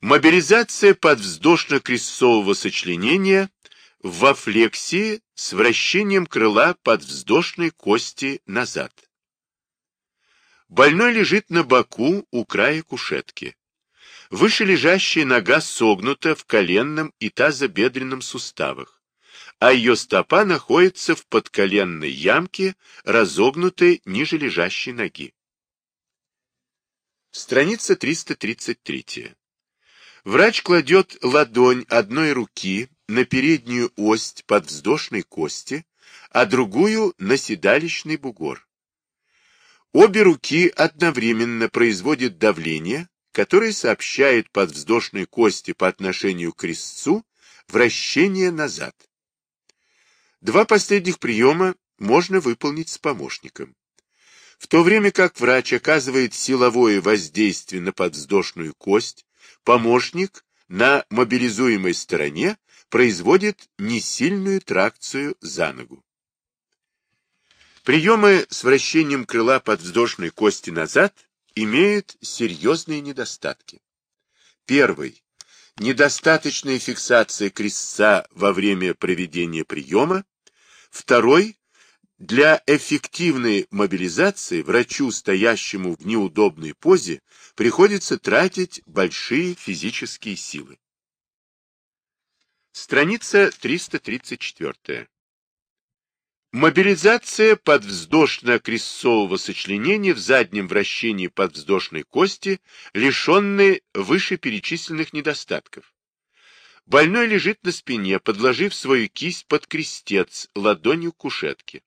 Мобилизация подвздошно-крестцового сочленения во флексии с вращением крыла подвздошной кости назад. Больной лежит на боку у края кушетки. Выше лежащая нога согнута в коленном и тазобедренном суставах, а ее стопа находится в подколенной ямке, разогнутой ниже лежащей ноги. Страница 333. Врач кладет ладонь одной руки на переднюю ось подвздошной кости, а другую на седалищный бугор. Обе руки одновременно производят давление, которое сообщает подвздошной кости по отношению к резцу вращение назад. Два последних приема можно выполнить с помощником. В то время как врач оказывает силовое воздействие на подвздошную кость, помощник на мобилизуемой стороне производит несильную тракцию за ногу. Приемы с вращением крыла подвздошной кости назад имеют серьезные недостатки. Первый. Недостаточная фиксация крестца во время проведения приема. Второй. Для эффективной мобилизации врачу, стоящему в неудобной позе, приходится тратить большие физические силы. Страница 334. Мобилизация подвздошно-крестцового сочленения в заднем вращении подвздошной кости, лишенной вышеперечисленных недостатков. Больной лежит на спине, подложив свою кисть под крестец ладонью кушетке.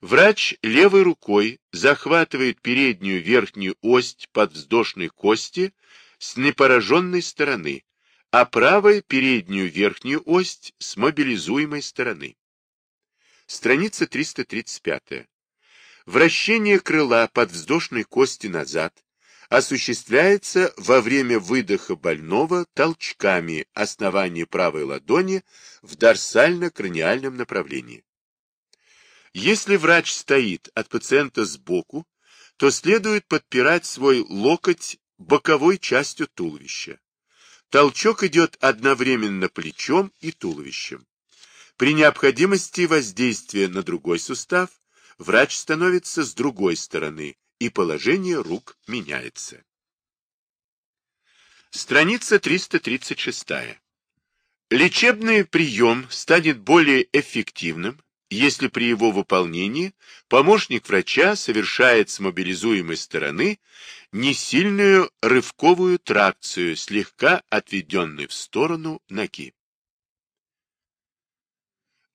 Врач левой рукой захватывает переднюю верхнюю ось подвздошной кости с непораженной стороны, а правой переднюю верхнюю ось с мобилизуемой стороны. Страница 335. Вращение крыла подвздошной кости назад осуществляется во время выдоха больного толчками основания правой ладони в дорсально-краниальном направлении. Если врач стоит от пациента сбоку, то следует подпирать свой локоть боковой частью туловища. Толчок идет одновременно плечом и туловищем. При необходимости воздействия на другой сустав врач становится с другой стороны, и положение рук меняется. Страница 336. Лечебный прием станет более эффективным, если при его выполнении помощник врача совершает с мобилизуемой стороны несильную рывковую тракцию, слегка отведенной в сторону ноги.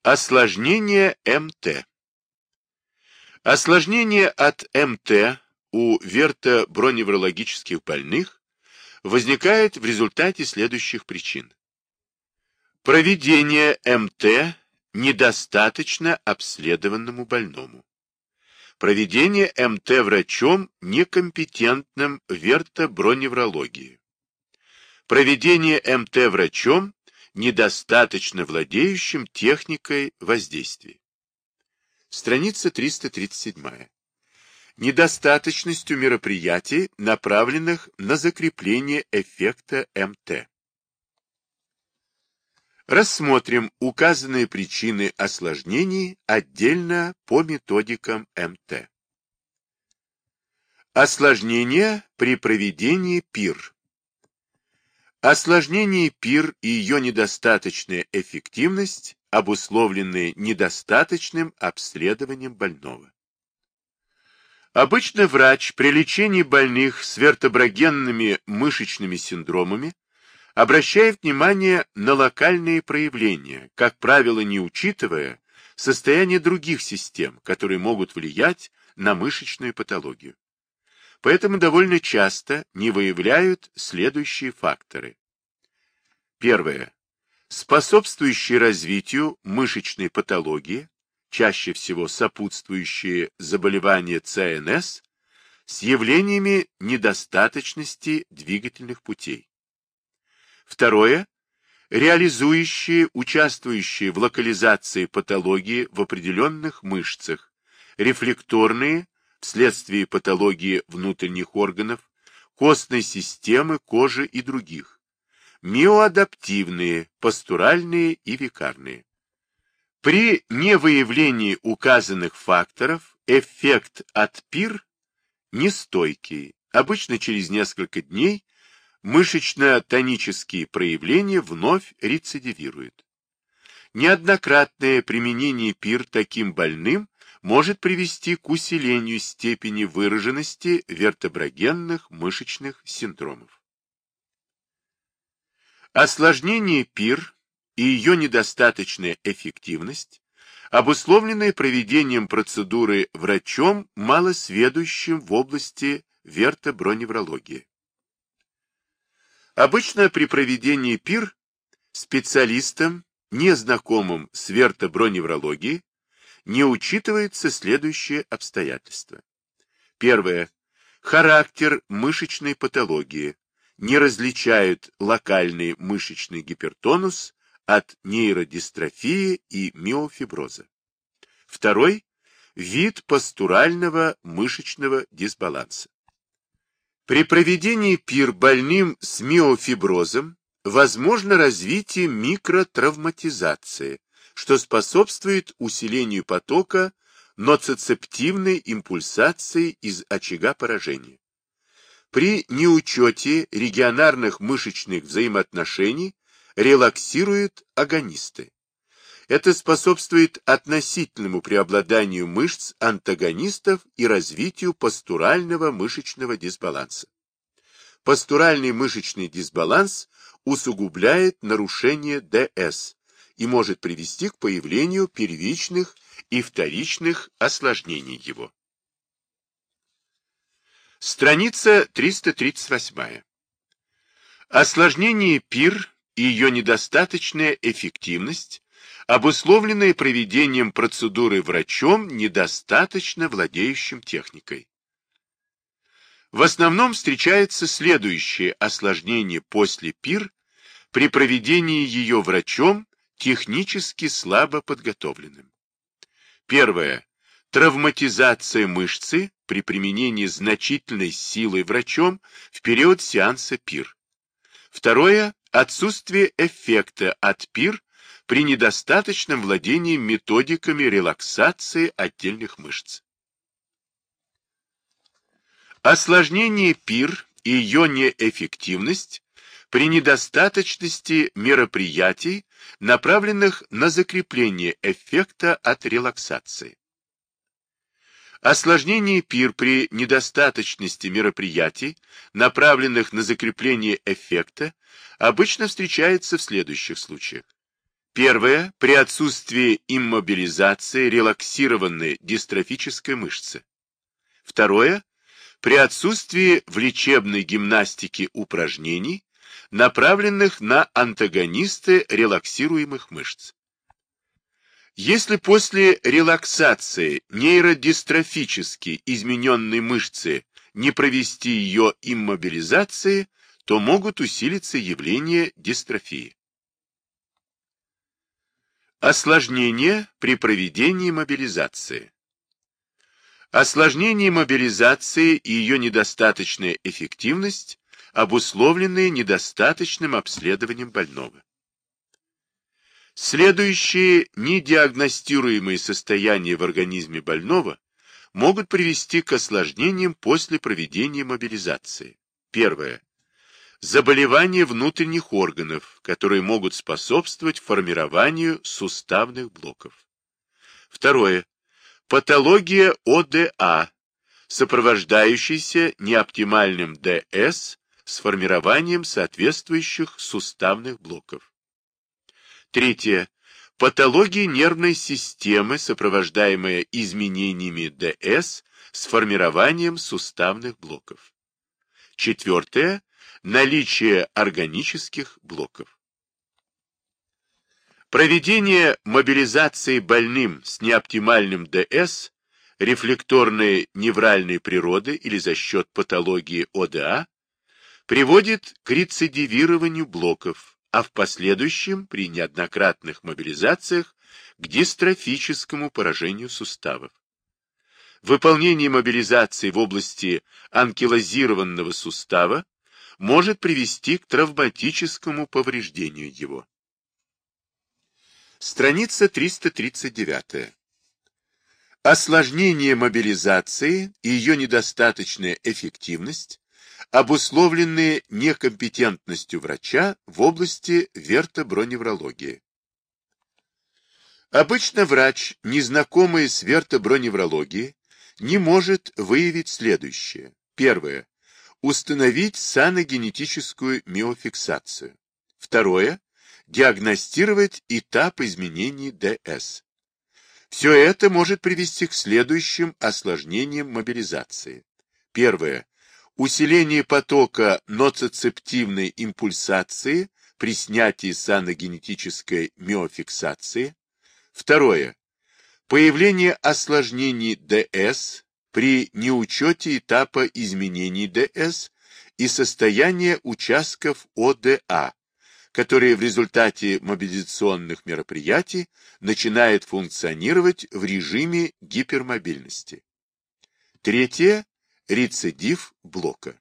Осложнение МТ Осложнение от МТ у вертоброневрологических больных возникает в результате следующих причин. Проведение МТ недостаточно обследованному больному. Проведение МТ врачом, некомпетентным в вертоброневрологии. Проведение МТ врачом, недостаточно владеющим техникой воздействия. Страница 337. Недостаточностью мероприятий, направленных на закрепление эффекта МТ. Рассмотрим указанные причины осложнений отдельно по методикам МТ. Осложнения при проведении ПИР. Осложнение ПИР и ее недостаточная эффективность обусловлены недостаточным обследованием больного. Обычно врач при лечении больных с вертоброгенными мышечными синдромами обращает внимание на локальные проявления, как правило, не учитывая состояние других систем, которые могут влиять на мышечную патологию. Поэтому довольно часто не выявляют следующие факторы. Первое. Способствующие развитию мышечной патологии, чаще всего сопутствующие заболевания ЦНС, с явлениями недостаточности двигательных путей. Второе. Реализующие, участвующие в локализации патологии в определенных мышцах, рефлекторные, вследствие патологии внутренних органов, костной системы, кожи и других, миоадаптивные, пастуральные и викарные. При невыявлении указанных факторов эффект от пир нестойкий. Обычно через несколько дней мышечно-тонические проявления вновь рецидивируют. Неоднократное применение пир таким больным может привести к усилению степени выраженности вертеброгенных мышечных синдромов. Осложнение пир и ее недостаточная эффективность, обусловленные проведением процедуры врачом, малосведущим в области вертоброневрологии. Обычно при проведении пир специалистам, незнакомым с вертоброневрологией, не учитывается следующее обстоятельство. Первое. Характер мышечной патологии. Не различают локальный мышечный гипертонус от нейродистрофии и миофиброза. Второй – вид пастурального мышечного дисбаланса. При проведении пир больным с миофиброзом возможно развитие микротравматизации, что способствует усилению потока ноцицептивной импульсации из очага поражения. При неучете регионарных мышечных взаимоотношений релаксируют агонисты. Это способствует относительному преобладанию мышц антагонистов и развитию постурального мышечного дисбаланса. Постуральный мышечный дисбаланс усугубляет нарушение ДС и может привести к появлению первичных и вторичных осложнений его. Страница 338. Осложнение ПИР и ее недостаточная эффективность обусловленные проведением процедуры врачом, недостаточно владеющим техникой. В основном встречается следующее осложнение после ПИР при проведении ее врачом, технически слабо подготовленным. Первое. Травматизация мышцы при применении значительной силы врачом в период сеанса ПИР. Второе. Отсутствие эффекта от ПИР при недостаточном владении методиками релаксации отдельных мышц. Осложнение ПИР и ее неэффективность при недостаточности мероприятий, направленных на закрепление эффекта от релаксации. Осложнение ПИР при недостаточности мероприятий, направленных на закрепление эффекта, обычно встречается в следующих случаях. Первое. При отсутствии иммобилизации релаксированной дистрофической мышцы. Второе. При отсутствии в лечебной гимнастике упражнений, направленных на антагонисты релаксируемых мышц. Если после релаксации нейродистрофически измененной мышцы не провести ее иммобилизации, то могут усилиться явления дистрофии. Осложнения при проведении мобилизации. Осложнение мобилизации и ее недостаточная эффективность обусловлены недостаточным обследованием больного. Следующие недиагностируемые состояния в организме больного могут привести к осложнениям после проведения мобилизации. Первое заболевания внутренних органов, которые могут способствовать формированию суставных блоков. Второе. Патология ОДА, сопровождающаяся неоптимальным ДС с формированием соответствующих суставных блоков. Третье. Патология нервной системы, сопровождаемая изменениями ДС с формированием суставных блоков. Четвертое наличие органических блоков. Проведение мобилизации больным с неоптимальным ДС рефлекторной невральной природы или за счет патологии ОДА приводит к рецидивированию блоков, а в последующем при неоднократных мобилизациях к дистрофическому поражению суставов. Выполнение мобилизации в области анкилозированного сустава может привести к травматическому повреждению его. Страница 339. Осложнение мобилизации и ее недостаточная эффективность обусловлены некомпетентностью врача в области вертоброневрологии. Обычно врач, незнакомый с вертоброневрологией, не может выявить следующее. Первое. Установить саногенетическую миофиксацию. Второе. Диагностировать этап изменений ДС. Все это может привести к следующим осложнениям мобилизации. Первое. Усиление потока ноцицептивной импульсации при снятии саногенетической миофиксации. Второе. Появление осложнений ДС при неучете этапа изменений ДС и состояние участков ОДА, которые в результате мобилизационных мероприятий начинают функционировать в режиме гипермобильности. Третье – рецидив блока.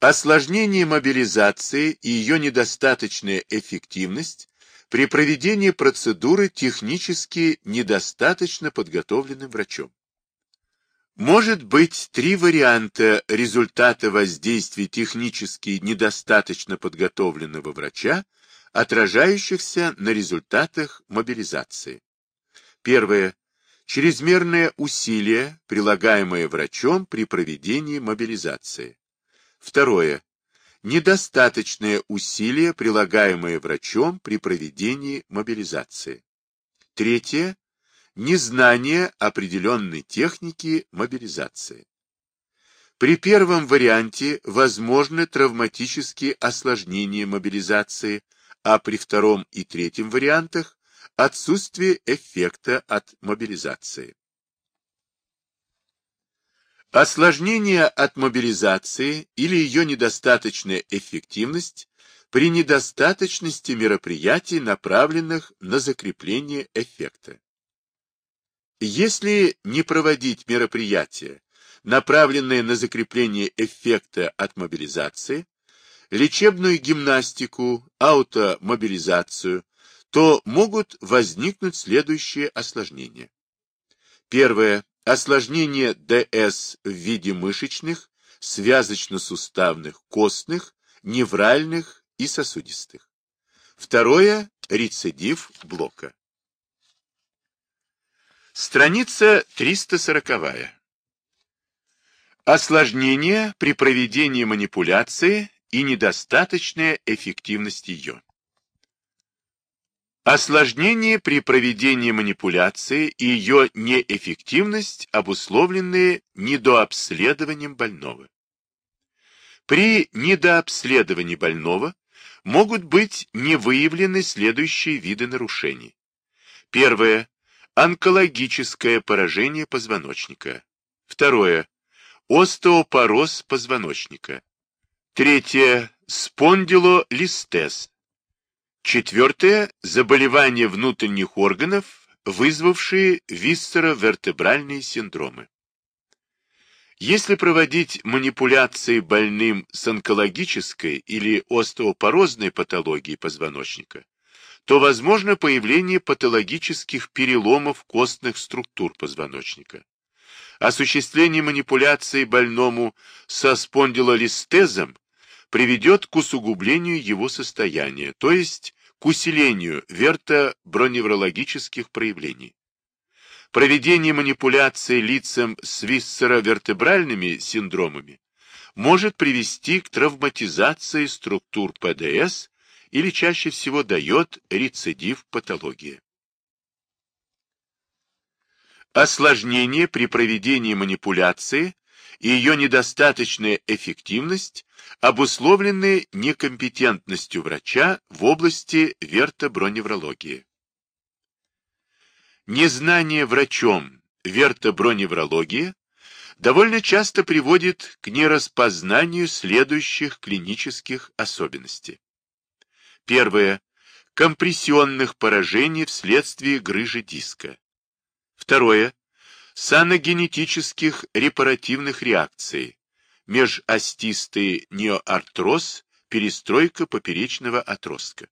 Осложнение мобилизации и ее недостаточная эффективность при проведении процедуры технически недостаточно подготовленным врачом. Может быть три варианта результата воздействия технически недостаточно подготовленного врача, отражающихся на результатах мобилизации. Первое. Чрезмерное усилие, прилагаемое врачом при проведении мобилизации. Второе. Недостаточное усилие, прилагаемое врачом при проведении мобилизации. Третье незнание определенной техники мобилизации. При первом варианте возможны травматические осложнения мобилизации, а при втором и третьем вариантах отсутствие эффекта от мобилизации. Осложнения от мобилизации или ее недостаточная эффективность при недостаточности мероприятий, направленных на закрепление эффекта. Если не проводить мероприятия, направленные на закрепление эффекта от мобилизации, лечебную гимнастику, аутомобилизацию, то могут возникнуть следующие осложнения. Первое. Осложнение ДС в виде мышечных, связочно-суставных, костных, невральных и сосудистых. Второе. Рецидив блока. Страница 340. Осложнения при проведении манипуляции и недостаточная эффективность ее. Осложнения при проведении манипуляции и ее неэффективность обусловлены недообследованием больного. При недообследовании больного могут быть не выявлены следующие виды нарушений. Первое Онкологическое поражение позвоночника. Второе. Остеопороз позвоночника. Третье. Спондилолистез. Четвертое. Заболевания внутренних органов, вызвавшие висцеровертебральные синдромы. Если проводить манипуляции больным с онкологической или остеопорозной патологией позвоночника, то возможно появление патологических переломов костных структур позвоночника. Осуществление манипуляции больному со спондилолистезом приведет к усугублению его состояния, то есть к усилению вертоброневрологических проявлений. Проведение манипуляции лицам с висцеровертебральными синдромами может привести к травматизации структур ПДС или чаще всего дает рецидив патологии. Осложнение при проведении манипуляции и ее недостаточная эффективность обусловлены некомпетентностью врача в области вертоброневрологии. Незнание врачом вертоброневрологии довольно часто приводит к нераспознанию следующих клинических особенностей. Первое. Компрессионных поражений вследствие грыжи диска. Второе. Саногенетических репаративных реакций межостистый неоартроз, перестройка поперечного отростка.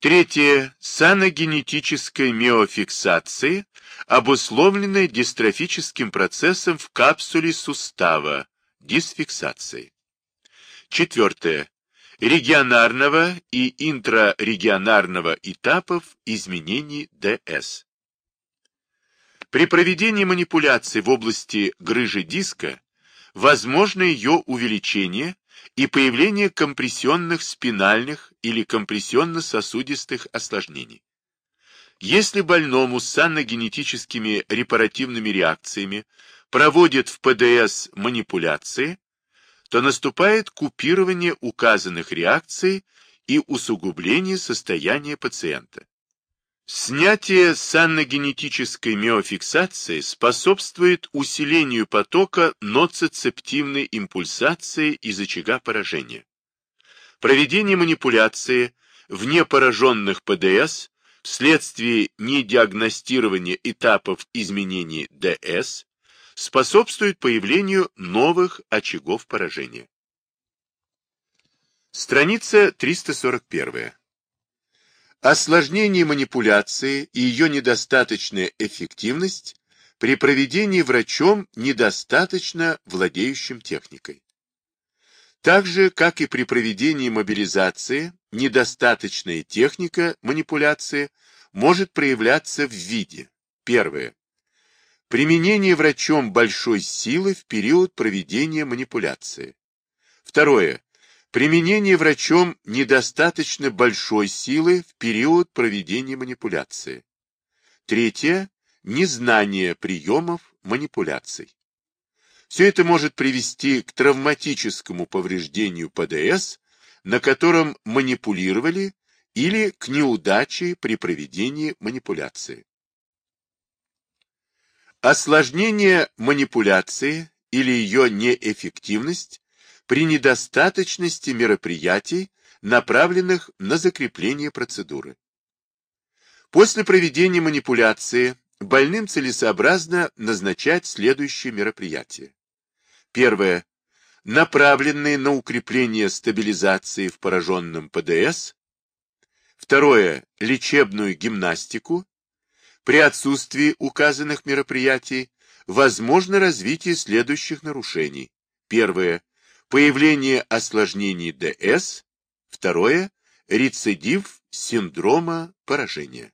Третье. Саногенетическая миофиксация, обусловленная дистрофическим процессом в капсуле сустава, дисфиксацией. Четвертое. Регионарного и интрарегионарного этапов изменений ДС. При проведении манипуляций в области грыжи диска возможно ее увеличение и появление компрессионных спинальных или компрессионно-сосудистых осложнений. Если больному с санногенетическими репаративными реакциями проводят в ПДС манипуляции, то наступает купирование указанных реакций и усугубление состояния пациента. Снятие санногенетической миофиксации способствует усилению потока ноцицептивной импульсации из очага поражения. Проведение манипуляции в непораженных ПДС вследствие недиагностирования этапов изменений ДС способствует появлению новых очагов поражения. Страница 341. Осложнение манипуляции и ее недостаточная эффективность при проведении врачом недостаточно владеющим техникой. Так же, как и при проведении мобилизации, недостаточная техника манипуляции может проявляться в виде. Первое. Применение врачом большой силы в период проведения манипуляции. Второе. Применение врачом недостаточно большой силы в период проведения манипуляции. Третье. Незнание приемов манипуляций. Все это может привести к травматическому повреждению ПДС, на котором манипулировали, или к неудаче при проведении манипуляции. Осложнение манипуляции или ее неэффективность при недостаточности мероприятий, направленных на закрепление процедуры. После проведения манипуляции больным целесообразно назначать следующие мероприятия. Первое. Направленные на укрепление стабилизации в пораженном ПДС. Второе. Лечебную гимнастику. При отсутствии указанных мероприятий возможно развитие следующих нарушений. Первое появление осложнений ДС, второе – рецидив синдрома поражения.